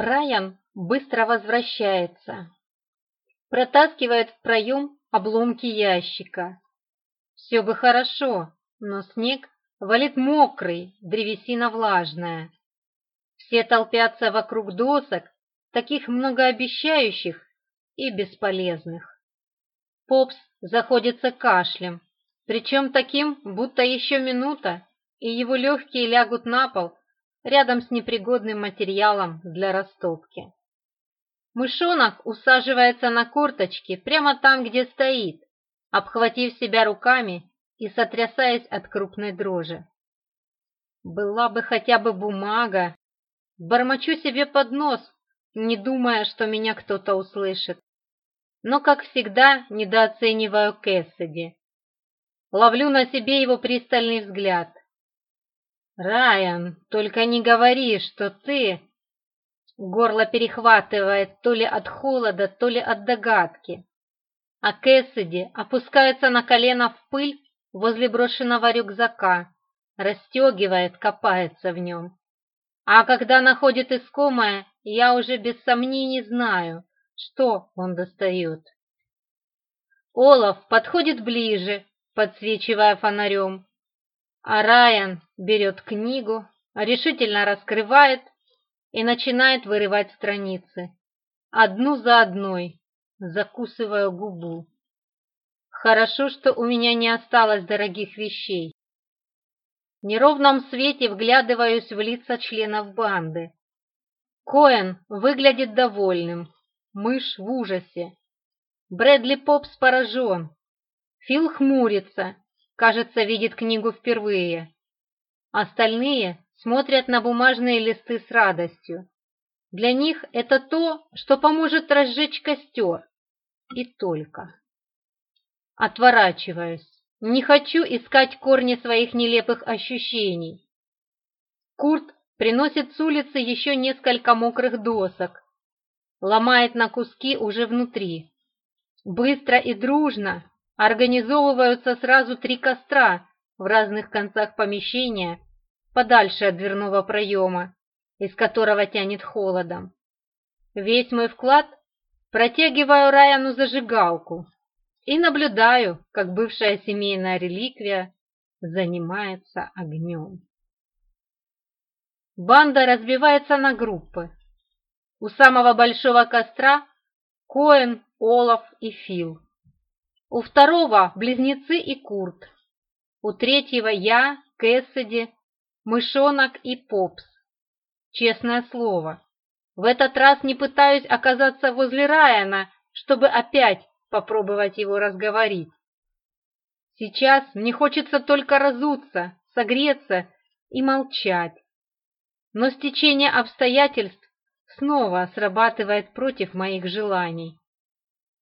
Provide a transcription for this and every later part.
Райан быстро возвращается. Протаскивает в проем обломки ящика. Все бы хорошо, но снег валит мокрый, древесина влажная. Все толпятся вокруг досок, таких многообещающих и бесполезных. Попс заходится кашлем, причем таким, будто еще минута, и его легкие лягут на пол рядом с непригодным материалом для растопки. Мышонок усаживается на корточки прямо там, где стоит, обхватив себя руками и сотрясаясь от крупной дрожи. Была бы хотя бы бумага. Бормочу себе под нос, не думая, что меня кто-то услышит. Но, как всегда, недооцениваю Кэссиди. Ловлю на себе его пристальный взгляд. «Райан, только не говори, что ты...» Горло перехватывает то ли от холода, то ли от догадки. А Кэссиди опускается на колено в пыль возле брошенного рюкзака, расстегивает, копается в нем. А когда находит искомое, я уже без сомнений знаю, что он достает. Олаф подходит ближе, подсвечивая фонарем. А Райан берет книгу, решительно раскрывает и начинает вырывать страницы. Одну за одной, закусывая губу. Хорошо, что у меня не осталось дорогих вещей. В неровном свете вглядываюсь в лица членов банды. Коэн выглядит довольным, мышь в ужасе. Брэдли Попс поражен. Фил хмурится, кажется, видит книгу впервые. Остальные смотрят на бумажные листы с радостью. Для них это то, что поможет разжечь костер. И только. Отворачиваюсь. Не хочу искать корни своих нелепых ощущений. Курт приносит с улицы еще несколько мокрых досок. Ломает на куски уже внутри. Быстро и дружно организовываются сразу три костра в разных концах помещения, подальше от дверного проема, из которого тянет холодом. Весь мой вклад протягиваю Райану зажигалку и наблюдаю, как бывшая семейная реликвия занимается огнем. Банда разбивается на группы. У самого большого костра Коэн, Олаф и Фил. У второго – близнецы и Курт. У третьего – я, Кэссиди, Мышонок и Попс. Честное слово, в этот раз не пытаюсь оказаться возле Райана, чтобы опять попробовать его разговорить. Сейчас мне хочется только разуться, согреться и молчать. Но стечение обстоятельств снова срабатывает против моих желаний.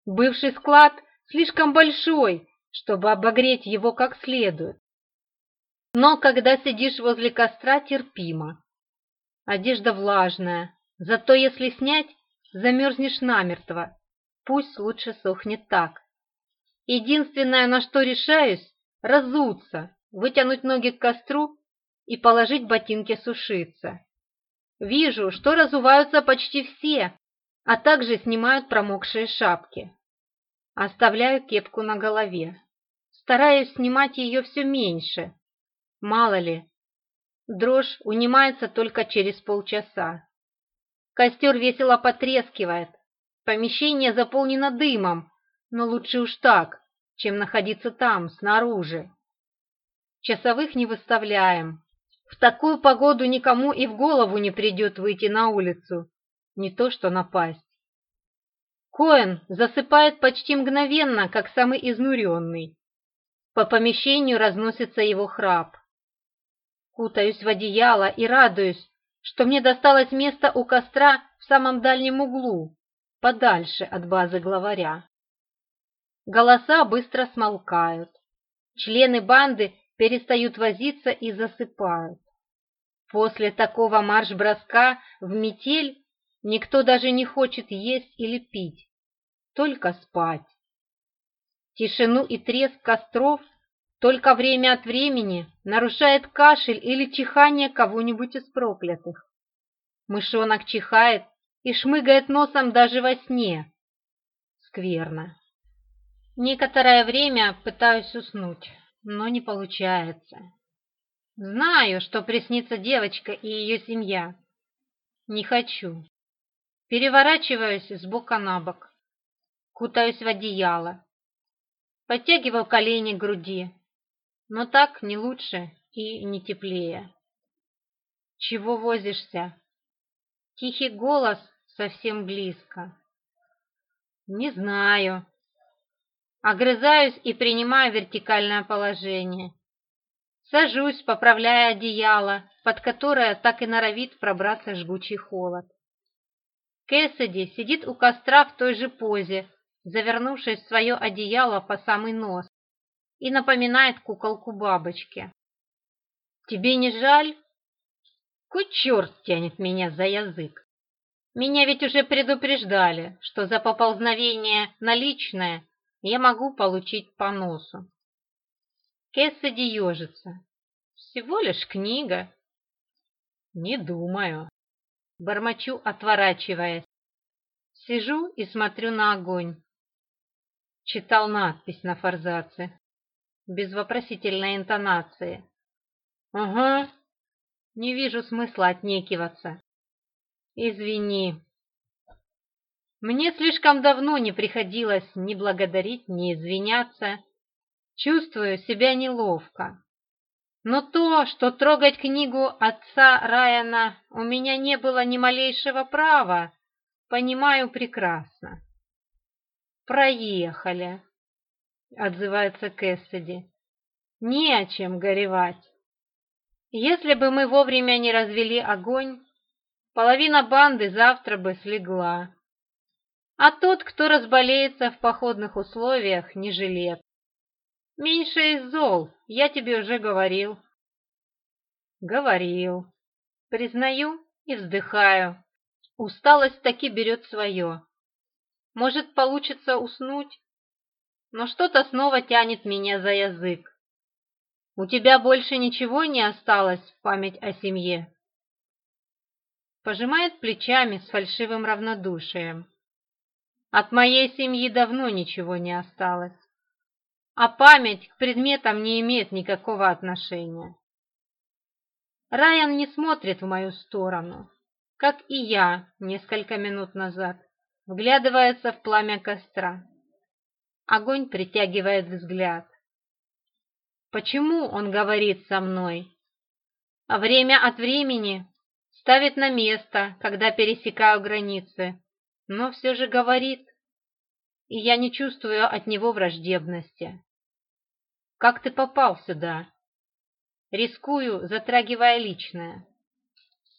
Бывший склад – слишком большой, чтобы обогреть его как следует. Но когда сидишь возле костра, терпимо. Одежда влажная, зато если снять, замерзнешь намертво. Пусть лучше сохнет так. Единственное, на что решаюсь, разуться, вытянуть ноги к костру и положить ботинки сушиться. Вижу, что разуваются почти все, а также снимают промокшие шапки. Оставляю кепку на голове. Стараюсь снимать ее все меньше. Мало ли. Дрожь унимается только через полчаса. Костер весело потрескивает. Помещение заполнено дымом, но лучше уж так, чем находиться там, снаружи. Часовых не выставляем. В такую погоду никому и в голову не придет выйти на улицу, не то что напасть. Коэн засыпает почти мгновенно, как самый изнуренный. По помещению разносится его храп. Кутаюсь в одеяло и радуюсь, что мне досталось место у костра в самом дальнем углу, подальше от базы главаря. Голоса быстро смолкают. Члены банды перестают возиться и засыпают. После такого марш-броска в метель никто даже не хочет есть или пить только спать. Тишину и треск костров только время от времени нарушает кашель или чихание кого-нибудь из проклятых. Мышонок чихает и шмыгает носом даже во сне. Скверно. Некоторое время пытаюсь уснуть, но не получается. Знаю, что приснится девочка и ее семья. Не хочу. Переворачиваюсь с бока на бок кутаюсь в одеяло. Подтягиваю колени к груди, но так не лучше и не теплее. «Чего возишься?» Тихий голос совсем близко. «Не знаю». Огрызаюсь и принимаю вертикальное положение. Сажусь, поправляя одеяло, под которое так и норовит пробраться жгучий холод. Кэссиди сидит у костра в той же позе, завернувшись в свое одеяло по самый нос, и напоминает куколку бабочки. «Тебе не жаль?» «Кой черт тянет меня за язык? Меня ведь уже предупреждали, что за поползновение наличное я могу получить по носу». Кессиди ежится. «Всего лишь книга». «Не думаю». Бормочу, отворачиваясь. Сижу и смотрю на огонь читал надпись на форзаце. Без вопросительной интонации. «Угу. Не вижу смысла отнекиваться. Извини. Мне слишком давно не приходилось ни благодарить, ни извиняться. Чувствую себя неловко. Но то, что трогать книгу отца Райана у меня не было ни малейшего права, понимаю прекрасно проехали», — отзывается Кэссиди. «Не о чем горевать. Если бы мы вовремя не развели огонь, половина банды завтра бы слегла. А тот, кто разболеется в походных условиях, не жилец. Меньше из зол, я тебе уже говорил». «Говорил. Признаю и вздыхаю. Усталость таки берет свое». Может, получится уснуть? Но что-то снова тянет меня за язык. У тебя больше ничего не осталось в память о семье? Пожимает плечами с фальшивым равнодушием. От моей семьи давно ничего не осталось. А память к предметам не имеет никакого отношения. Райан не смотрит в мою сторону, как и я несколько минут назад вглядывается в пламя костра. Огонь притягивает взгляд. Почему он говорит со мной? Время от времени ставит на место, когда пересекаю границы, но все же говорит, и я не чувствую от него враждебности. Как ты попал сюда? Рискую, затрагивая личное.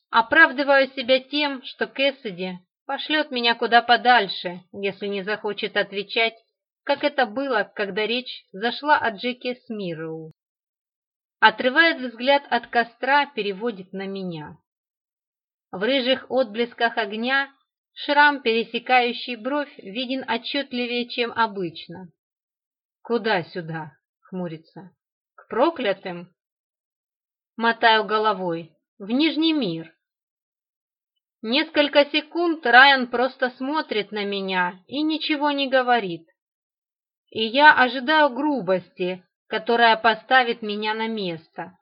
Оправдываю себя тем, что Кэссиди пошлет меня куда подальше, если не захочет отвечать, как это было, когда речь зашла о Джеке Смироу. Отрывает взгляд от костра, переводит на меня. В рыжих отблесках огня шрам, пересекающий бровь, виден отчетливее, чем обычно. «Куда сюда?» — хмурится. «К проклятым?» Мотаю головой. «В Нижний мир. Несколько секунд Райан просто смотрит на меня и ничего не говорит. И я ожидаю грубости, которая поставит меня на место.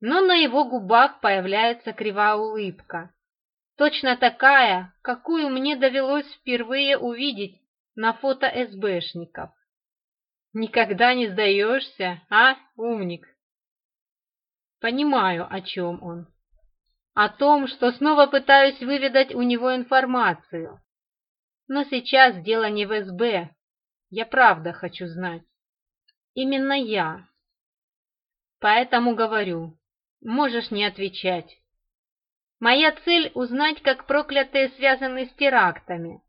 Но на его губах появляется кривая улыбка. Точно такая, какую мне довелось впервые увидеть на фото СБшников. Никогда не сдаешься, а, умник? Понимаю, о чем он о том, что снова пытаюсь выведать у него информацию. Но сейчас дело не в СБ. Я правда хочу знать. Именно я. Поэтому говорю, можешь не отвечать. Моя цель — узнать, как проклятые связаны с терактами.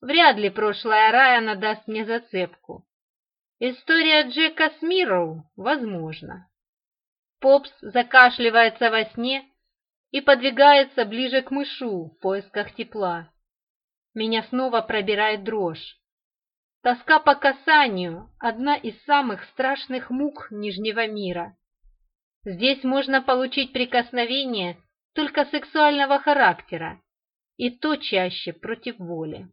Вряд ли прошлая Райана даст мне зацепку. История Джека Смироу? Возможно. Попс закашливается во сне и подвигается ближе к мышу в поисках тепла. Меня снова пробирает дрожь. Тоска по касанию – одна из самых страшных мук Нижнего мира. Здесь можно получить прикосновение только сексуального характера, и то чаще против воли.